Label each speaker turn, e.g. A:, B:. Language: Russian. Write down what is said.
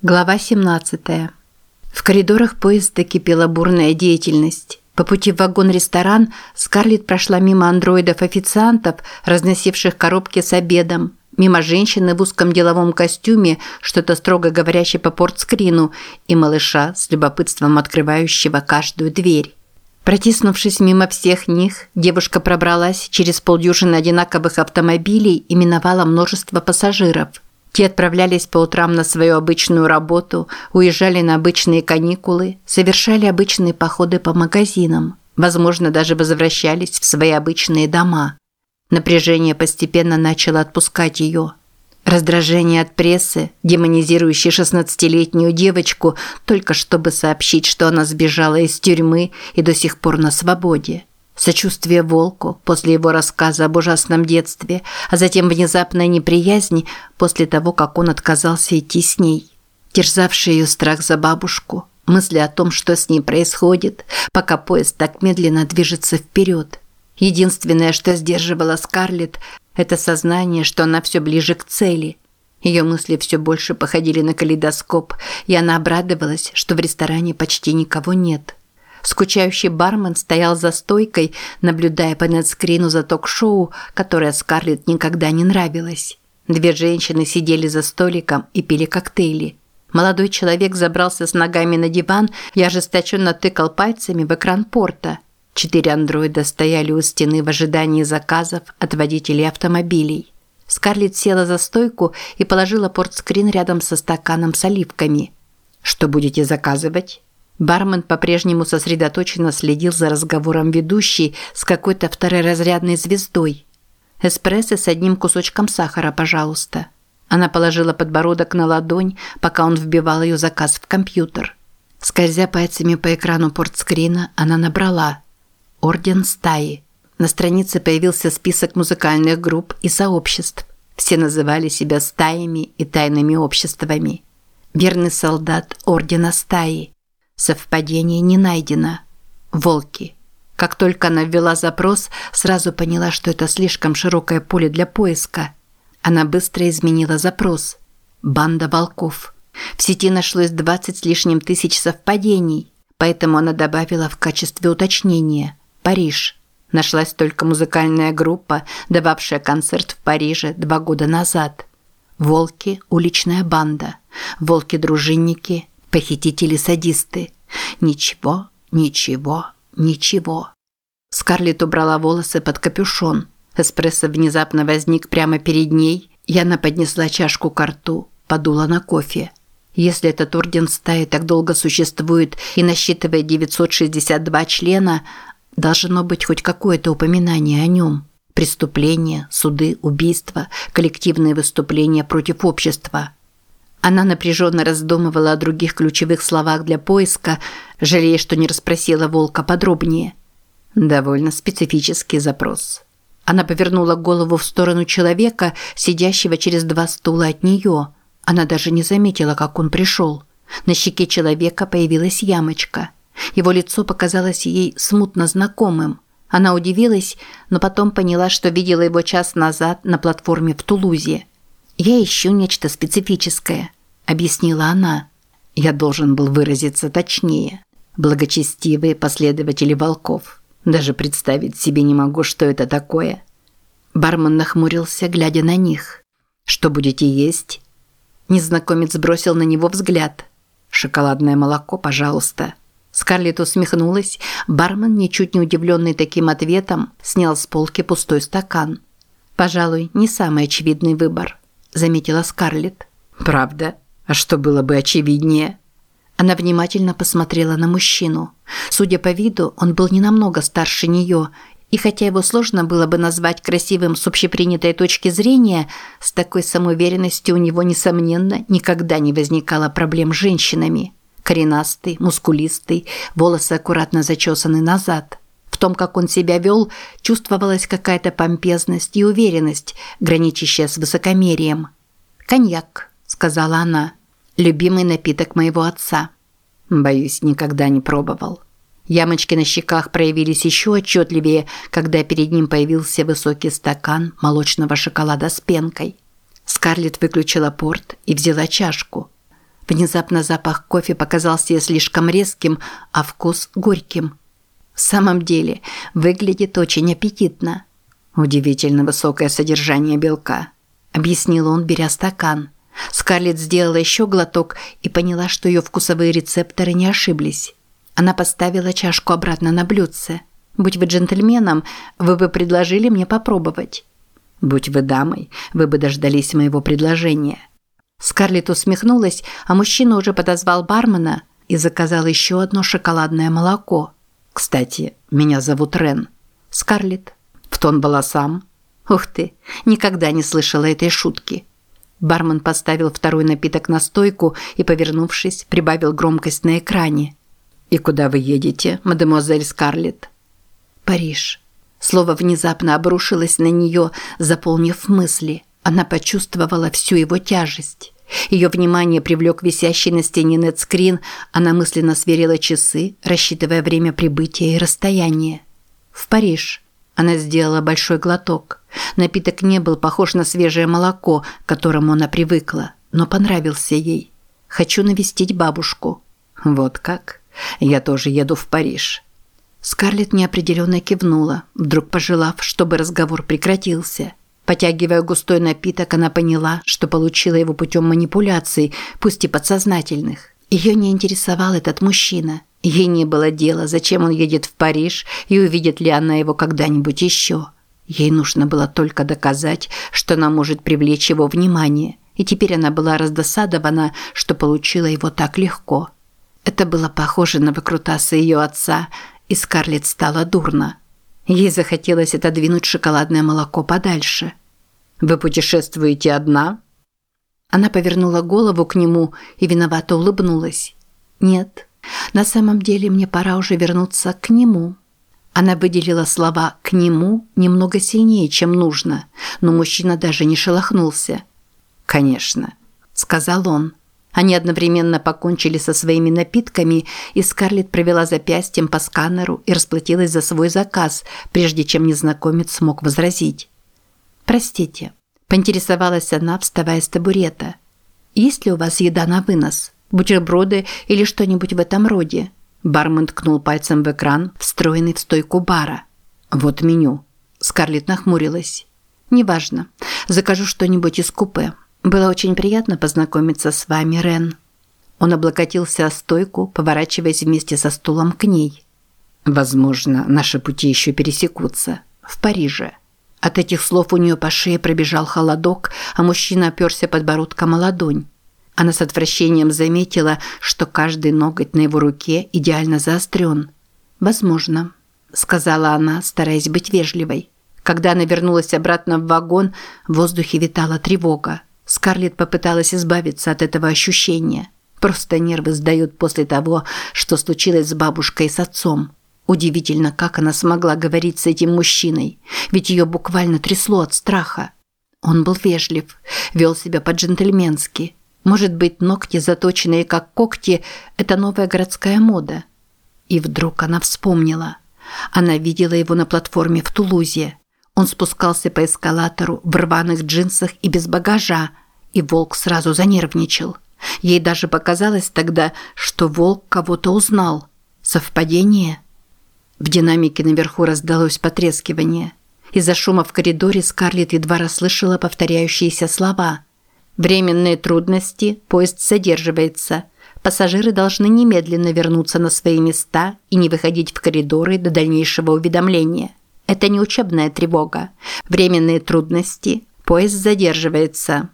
A: Глава 17. В коридорах поезда кипела бурная деятельность. По пути в вагон-ресторан Скарлетт прошла мимо андроидов-официантов, разносивших коробки с обедом, мимо женщины в узком деловом костюме, что-то строго говорящей по портскрину, и малыша с любопытством открывающего каждую дверь. Протиснувшись мимо всех них, девушка пробралась через полдюжины одинаковых автомобилей и миновала множество пассажиров – те отправлялись по утрам на свою обычную работу, уезжали на обычные каникулы, совершали обычные походы по магазинам, возможно, даже возвращались в свои обычные дома. Напряжение постепенно начало отпускать ее. Раздражение от прессы, демонизирующей 16-летнюю девочку, только чтобы сообщить, что она сбежала из тюрьмы и до сих пор на свободе. Сочувствие волку после его рассказа об ужасном детстве, а затем внезапная неприязнь после того, как он отказался идти с ней. Терзавший ее страх за бабушку, мысли о том, что с ней происходит, пока поезд так медленно движется вперед. Единственное, что сдерживало Скарлетт, это сознание, что она все ближе к цели. Ее мысли все больше походили на калейдоскоп, и она обрадовалась, что в ресторане почти никого нет. Скучающий бармен стоял за стойкой, наблюдая по нетскрину за ток-шоу, которое Скарлетт никогда не нравилось. Две женщины сидели за столиком и пили коктейли. Молодой человек забрался с ногами на диван и ожесточенно тыкал пальцами в экран порта. Четыре андроида стояли у стены в ожидании заказов от водителей автомобилей. Скарлетт села за стойку и положила портскрин рядом со стаканом с оливками. «Что будете заказывать?» Бармен по-прежнему сосредоточенно следил за разговором ведущей с какой-то второразрядной звездой. «Эспрессо с одним кусочком сахара, пожалуйста». Она положила подбородок на ладонь, пока он вбивал ее заказ в компьютер. Скользя пальцами по экрану портскрина, она набрала «Орден стаи». На странице появился список музыкальных групп и сообществ. Все называли себя стаями и тайными обществами. Верный солдат Ордена стаи – Совпадение не найдено. Волки. Как только она ввела запрос, сразу поняла, что это слишком широкое поле для поиска. Она быстро изменила запрос. Банда волков. В сети нашлось 20 с лишним тысяч совпадений, поэтому она добавила в качестве уточнения «Париж». Нашлась только музыкальная группа, дававшая концерт в Париже два года назад. Волки – уличная банда. Волки-дружинники – Похитители-садисты. Ничего, ничего, ничего. Скарлетт убрала волосы под капюшон. Эспрессо внезапно возник прямо перед ней, и она поднесла чашку к рту, подула на кофе. Если этот орден стаи так долго существует и насчитывает 962 члена, должно быть хоть какое-то упоминание о нем. Преступления, суды, убийства, коллективные выступления против общества – она напряженно раздумывала о других ключевых словах для поиска, жалея, что не расспросила Волка подробнее. Довольно специфический запрос. Она повернула голову в сторону человека, сидящего через два стула от нее. Она даже не заметила, как он пришел. На щеке человека появилась ямочка. Его лицо показалось ей смутно знакомым. Она удивилась, но потом поняла, что видела его час назад на платформе в Тулузе. «Я ищу нечто специфическое», – объяснила она. «Я должен был выразиться точнее. Благочестивые последователи волков. Даже представить себе не могу, что это такое». Бармен нахмурился, глядя на них. «Что будете есть?» Незнакомец бросил на него взгляд. «Шоколадное молоко, пожалуйста». Скарлетт усмехнулась. Бармен, ничуть не удивленный таким ответом, снял с полки пустой стакан. «Пожалуй, не самый очевидный выбор» заметила Скарлетт. Правда? А что было бы очевиднее? Она внимательно посмотрела на мужчину. Судя по виду, он был не намного старше нее, и хотя его сложно было бы назвать красивым с общепринятой точки зрения, с такой самоуверенностью у него, несомненно, никогда не возникало проблем с женщинами. Коренастый, мускулистый, волосы аккуратно зачесаны назад – в том, как он себя вел, чувствовалась какая-то помпезность и уверенность, граничащая с высокомерием. «Коньяк», – сказала она, – «любимый напиток моего отца». Боюсь, никогда не пробовал. Ямочки на щеках проявились еще отчетливее, когда перед ним появился высокий стакан молочного шоколада с пенкой. Скарлетт выключила порт и взяла чашку. Внезапно запах кофе показался ей слишком резким, а вкус – горьким. В самом деле, выглядит очень аппетитно. Удивительно высокое содержание белка, объяснил он, беря стакан. Скарлетт сделала еще глоток и поняла, что ее вкусовые рецепторы не ошиблись. Она поставила чашку обратно на блюдце. «Будь вы джентльменом, вы бы предложили мне попробовать». «Будь вы дамой, вы бы дождались моего предложения». Скарлетт усмехнулась, а мужчина уже подозвал бармена и заказал еще одно шоколадное молоко. «Кстати, меня зовут Рен». «Скарлетт». В тон волосам. «Ух ты, никогда не слышала этой шутки». Бармен поставил второй напиток на стойку и, повернувшись, прибавил громкость на экране. «И куда вы едете, мадемуазель Скарлетт?» «Париж». Слово внезапно обрушилось на нее, заполнив мысли. Она почувствовала всю его тяжесть. Ее внимание привлек висящий на стене нетскрин, она мысленно сверила часы, рассчитывая время прибытия и расстояние. В Париж. Она сделала большой глоток. Напиток не был похож на свежее молоко, к которому она привыкла, но понравился ей. «Хочу навестить бабушку». «Вот как? Я тоже еду в Париж». Скарлетт неопределенно кивнула, вдруг пожелав, чтобы разговор прекратился. Потягивая густой напиток, она поняла, что получила его путем манипуляций, пусть и подсознательных. Ее не интересовал этот мужчина. Ей не было дела, зачем он едет в Париж и увидит ли она его когда-нибудь еще. Ей нужно было только доказать, что она может привлечь его внимание. И теперь она была раздосадована, что получила его так легко. Это было похоже на выкрутасы ее отца, и Скарлетт стало дурно. Ей захотелось отодвинуть шоколадное молоко подальше. «Вы путешествуете одна?» Она повернула голову к нему и виновато улыбнулась. «Нет, на самом деле мне пора уже вернуться к нему». Она выделила слова «к нему» немного сильнее, чем нужно, но мужчина даже не шелохнулся. «Конечно», – сказал он. Они одновременно покончили со своими напитками, и Скарлетт провела запястьем по сканеру и расплатилась за свой заказ, прежде чем незнакомец смог возразить. «Простите», – поинтересовалась она, вставая с табурета. «Есть ли у вас еда на вынос? Бутерброды или что-нибудь в этом роде?» Бармен ткнул пальцем в экран, встроенный в стойку бара. «Вот меню». Скарлетт нахмурилась. «Неважно. Закажу что-нибудь из купе. Было очень приятно познакомиться с вами, Рен. Он облокотился о стойку, поворачиваясь вместе со стулом к ней. Возможно, наши пути еще пересекутся в Париже. От этих слов у нее по шее пробежал холодок, а мужчина оперся подбородком о ладонь. Она с отвращением заметила, что каждый ноготь на его руке идеально заострен. «Возможно», – сказала она, стараясь быть вежливой. Когда она вернулась обратно в вагон, в воздухе витала тревога. Скарлетт попыталась избавиться от этого ощущения. Просто нервы сдают после того, что случилось с бабушкой и с отцом. Удивительно, как она смогла говорить с этим мужчиной, ведь ее буквально трясло от страха. Он был вежлив, вел себя по-джентльменски. Может быть, ногти, заточенные как когти, это новая городская мода. И вдруг она вспомнила. Она видела его на платформе в Тулузе. Он спускался по эскалатору в рваных джинсах и без багажа, и волк сразу занервничал. Ей даже показалось тогда, что волк кого-то узнал. Совпадение? В динамике наверху раздалось потрескивание. Из-за шума в коридоре Скарлетт едва расслышала повторяющиеся слова. «Временные трудности, поезд задерживается. Пассажиры должны немедленно вернуться на свои места и не выходить в коридоры до дальнейшего уведомления». Это не учебная тревога. Временные трудности. Поезд задерживается.